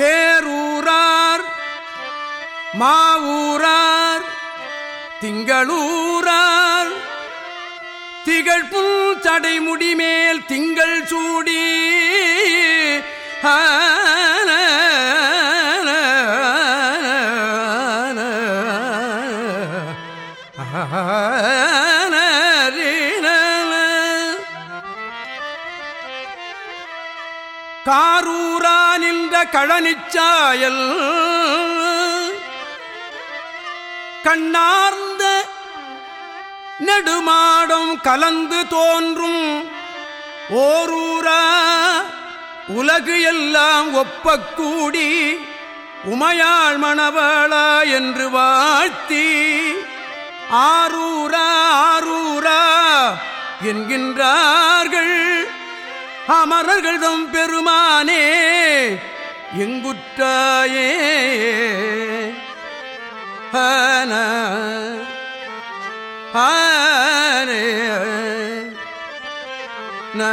ஹேரூரார் மாவூரார் திங்களூரார் திகழ் புல் தடைமுடி மேல் திங்கள் சூடி ஆ காரூரா நின்ற கழனிச்சாயல் கண்ணார்ந்த நெடுமாடம் கலந்து தோன்றும் ஓரூரா உலகு எல்லாம் ஒப்பக்கூடி உமையாள் மணவாளா என்று வாழ்த்தி ஆரூரா ஆரூரா என்கின்றார்கள். அமரர்களிடம் தம்பி எங்குற்றாயே? ஆன ஆனே நா